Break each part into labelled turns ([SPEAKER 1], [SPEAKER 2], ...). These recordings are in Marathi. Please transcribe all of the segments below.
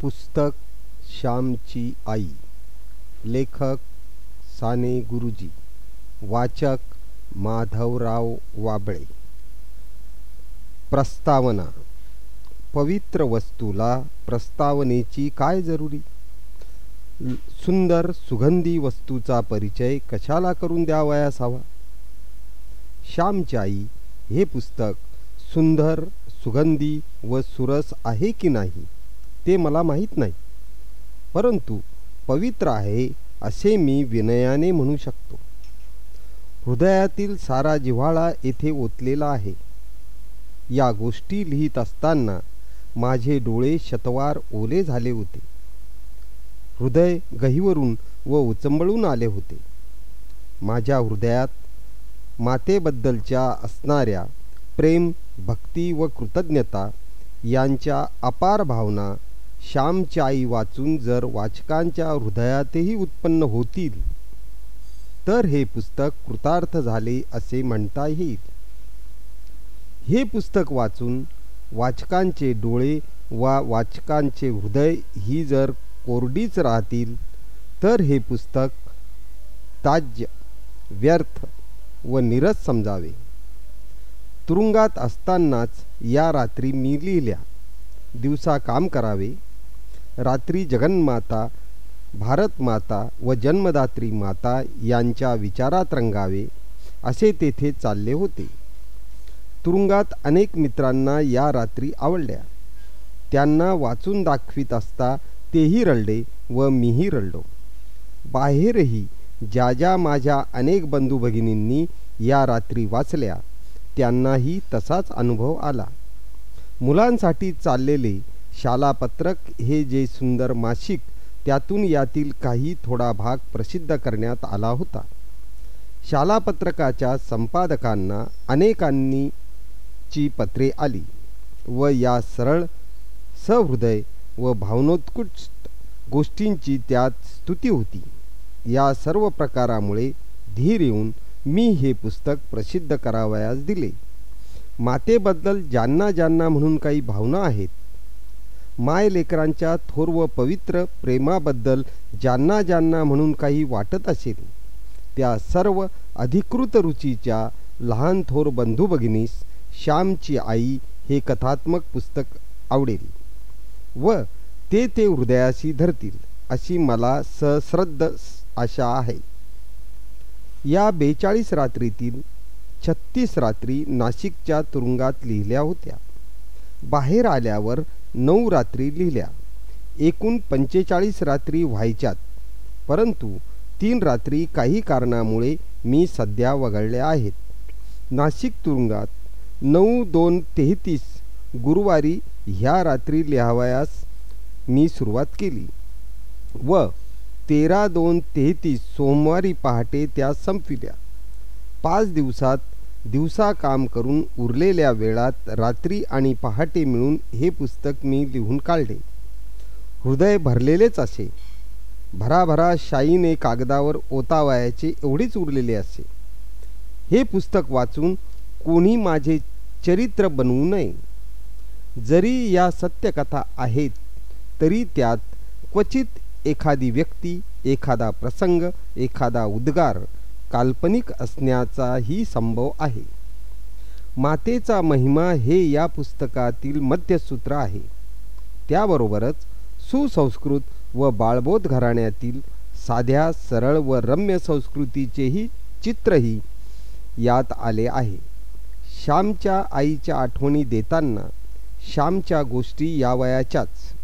[SPEAKER 1] पुस्तक श्यामची आई. लेखक साने गुरुजी. वाचक माधवराव वाबळे. प्रस्तावना. पवित्र वस्तूला प्रस्तावनेची काय जरुरी? सुंदर सुगंधी वस्तूचा परिचय कशाला करून द्यावयास हवा श्यामची आई हे पुस्तक सुंदर सुगंधी व सुरस आहे की नाही? ते मला माहीत नाही. परंतु पवित्र आहे असे मी विनयाने म्हणू शकतो. हृदयातील सारा जिव्हाळा येथे ओतलेला आहे. या गोष्टी लिहित असताना माझे डोळे शतवार ओले झाले होते. हृदय गहिवरून व उचंबळून आले होते. माझ्या हृदयात मातेबद्दलच्या असणाऱ्या प्रेम भक्ती व कृतज्ञता यांच्या अपार भावना श्यामची आई वाचून जर वाचकांच्या हृदयातही उत्पन्न होतील तर हे पुस्तक कृतार्थ झाले असे म्हणता येईल हे पुस्तक वाचून वाचकांचे डोळे वा वाचकांचे हृदय ही जर कोरडीच राहतील तर हे पुस्तक ताज्य व्यर्थ व निरस समजावे. तुरुंगात असतानाच या रात्री मी लिहिल्या. दिवसा काम करावे. रात्री जगन्माता भारतमाता व जन्मदात्री माता यांच्या विचारात रंगावे असे तेथे चालले होते. तुरुंगात अनेक मित्रांना या रात्री आवडल्या. त्यांना वाचून दाखवित असता तेही रडले व मीही रडलो. बाहेरही ज्या ज्या माझ्या अनेक बंधू भगिनींनी या रात्री वाचल्या त्यांनाही तसाच अनुभव आला. मुलांसाठी चाललेले शालापत्रक हे जे सुंदर मासिक त्यातून यातील काही थोडा भाग प्रसिद्ध करण्यात आला होता. शालापत्रकाच्या संपादकांना अनेकांनी ची पत्रे आली व या सरळ सहृदय व भावनोत्कृष्ट गोष्टींची त्यात स्तुती होती. या सर्व प्रकारामुळे धीर येऊन मी हे पुस्तक प्रसिद्ध करावयास दिले. मातेबद्दल ज्यांना ज्यांना म्हणून काही भावना आहेत माय लेकरांच्या थोर व पवित्र प्रेमाबद्दल ज्यांना ज्यांना म्हणून काही वाटत असेल त्या सर्व अधिकृत रुचीच्या लहान थोर बंधू भगिनीस श्यामची आई हे कथात्मक पुस्तक आवडेल व ते ते हृदयाशी धरतील अशी मला सश्रद्ध आशा आहे. या बेचाळीस रात्रीतील छत्तीस रात्री नाशिकच्या तुरुंगात लिहिल्या होत्या. बाहेर आल्यावर नऊ रात्री लिहिल्या. एकूण पंचेचाळीस रात्री व्हायच्यात. परंतु तीन रात्री काही कारणामुळे मी सध्या वगळल्या आहेत. नाशिक तुरुंगात नऊ दोन तेहतीस गुरुवारी ह्या रात्री लिहावयास मी सुरुवात केली व तेरा दोन तेहतीस सोमवारी पहाटे त्या संपविल्या. पाच दिवसात दिवसा काम करून उरलेल्या वेळात रात्री आणि पहाटे मिळून हे पुस्तक मी लिहून काढले. हृदय भरलेलेच असे. भराभरा शाईने कागदावर ओतावायाचे एवढेच उरलेले असे. हे पुस्तक वाचून कोणी माझे चरित्र बनवू नये. जरी या सत्यकथा आहेत तरी त्यात क्वचित एखादी व्यक्ती एखादा प्रसंग एखादा उद्गार काल्पनिक असण्याचाही संभव आहे. मातेचा महिमा हे या पुस्तकातील मध्यसूत्र आहे. त्याबरोबरच सुसंस्कृत व बाळबोध घराण्यातील साध्या सरळ व रम्य संस्कृतीचेही चित्रही यात आले आहे. श्यामच्या आईच्या आठवणी देताना श्यामच्या गोष्टी या वयाच्याच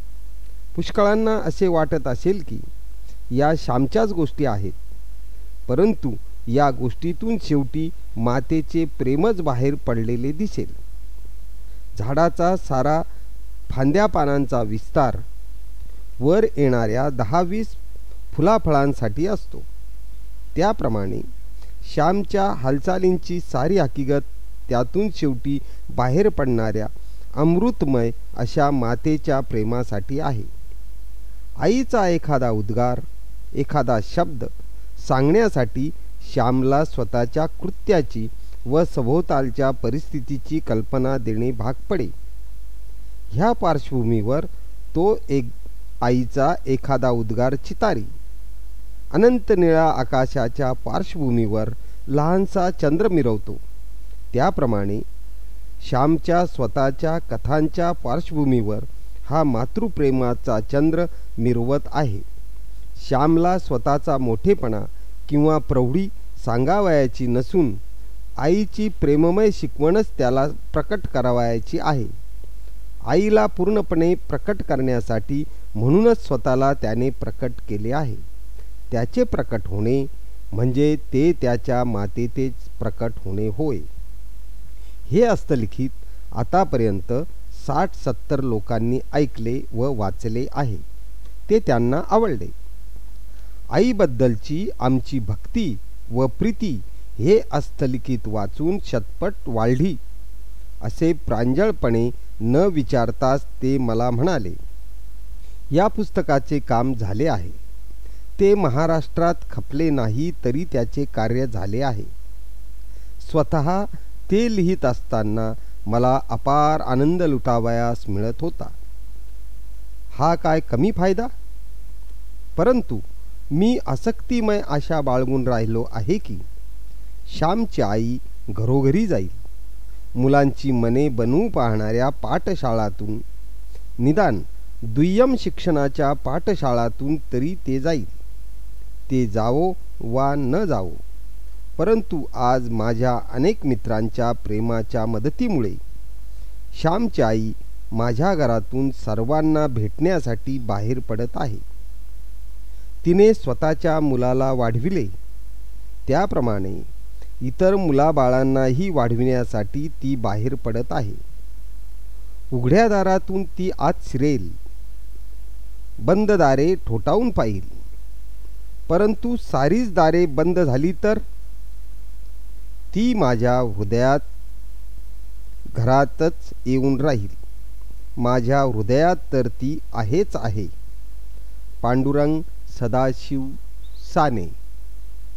[SPEAKER 1] पुष्कळांना असे वाटत असेल की या श्यामच्याच गोष्टी आहेत. परंतु या गोष्टीतून शेवटी मातेचे प्रेमच बाहेर पडलेले दिसेल. झाडाचा सारा फांद्या पानांचा विस्तार वर येणाऱ्या दहा वीस फुलाफळांसाठी असतो. त्याप्रमाणे श्यामच्या हालचालींची सारी हकीकत त्यातून शेवटी बाहेर पडणाऱ्या अमृतमय अशा मातेच्या प्रेमासाठी आहे. आईचा एखादा उद्गार एखादा शब्द सांगण्यासाठी श्यामला स्वतःच्या कृत्याची व सभोवतालच्या परिस्थितीची कल्पना देणे भाग पडे. ह्या पार्श्वभूमीवर तो एक आईचा एखादा उद्गार चितारी. अनंत निळ्या आकाशाच्या पार्श्वभूमीवर लहानसा चंद्र मिरवतो. त्याप्रमाणे श्यामच्या स्वतःच्या कथांच्या पार्श्वभूमीवर हा मातृप्रेमाचा चंद्र मिरवत आहे. श्यामला स्वतःचा मोठेपणा किंवा प्रौढी सांगावयाची नसून आईची प्रेममय शिकवणच त्याला प्रकट करावयाची आहे. आईला पूर्णपणे प्रकट करण्यासाठी म्हणूनच स्वतःला त्याने प्रकट केले आहे. त्याचे प्रकट होणे म्हणजे ते त्याच्या मातेतेच प्रकट होणे होय. हे हस्तलिखित आतापर्यंत साठ सत्तर लोकांनी ऐकले व वाचले आहे. ते त्यांना आवडले. आईबद्दलची आमची भक्ती व प्रीती हे हस्तलिखित वाचून शतपट वाढली. असे प्रांजळपणे न विचारताच ते मला म्हणाले या पुस्तकाचे काम झाले आहे. ते महाराष्ट्रात खपले नाही तरी त्याचे कार्य झाले आहे. स्वतः ते लिहित असताना मला अपार आनंद लुटावयास मिळत होता. हा काय कमी फायदा? परंतु मी आसक्तिमय आशा बाळगून राहिलो आहे की? श्यामची आई घरोघरी जाईल. मुलांची मने बनवू पाहणाऱ्या पाठशाळातून. निदान दुय्यम शिक्षणाच्या पाठशाळातून तरी ते जाईल. ते जावो वा न जावो. परंतु आज माझ्या अनेक मित्रांच्या प्रेमाच्या मदतीमुळे श्यामची आई माझ्या घरातून सर्वांना भेटण्यासाठी बाहेर पडत आहे. तिने स्वतःच्या मुलाला वाढविले. त्याप्रमाणे इतर मुलाबाळांनाही वाढविण्यासाठी ती बाहेर पडत आहे. उघड्या दारातून ती आत शिरेल. बंद दारे ठोठावून पाहिल. परंतु सारीच दारे बंद झाली तर? ती माझ्या हृदयात घरातच येऊन राहील. माझ्या हृदयात तर ती आहेच आहे. पांडुरंग सदाशिव साने।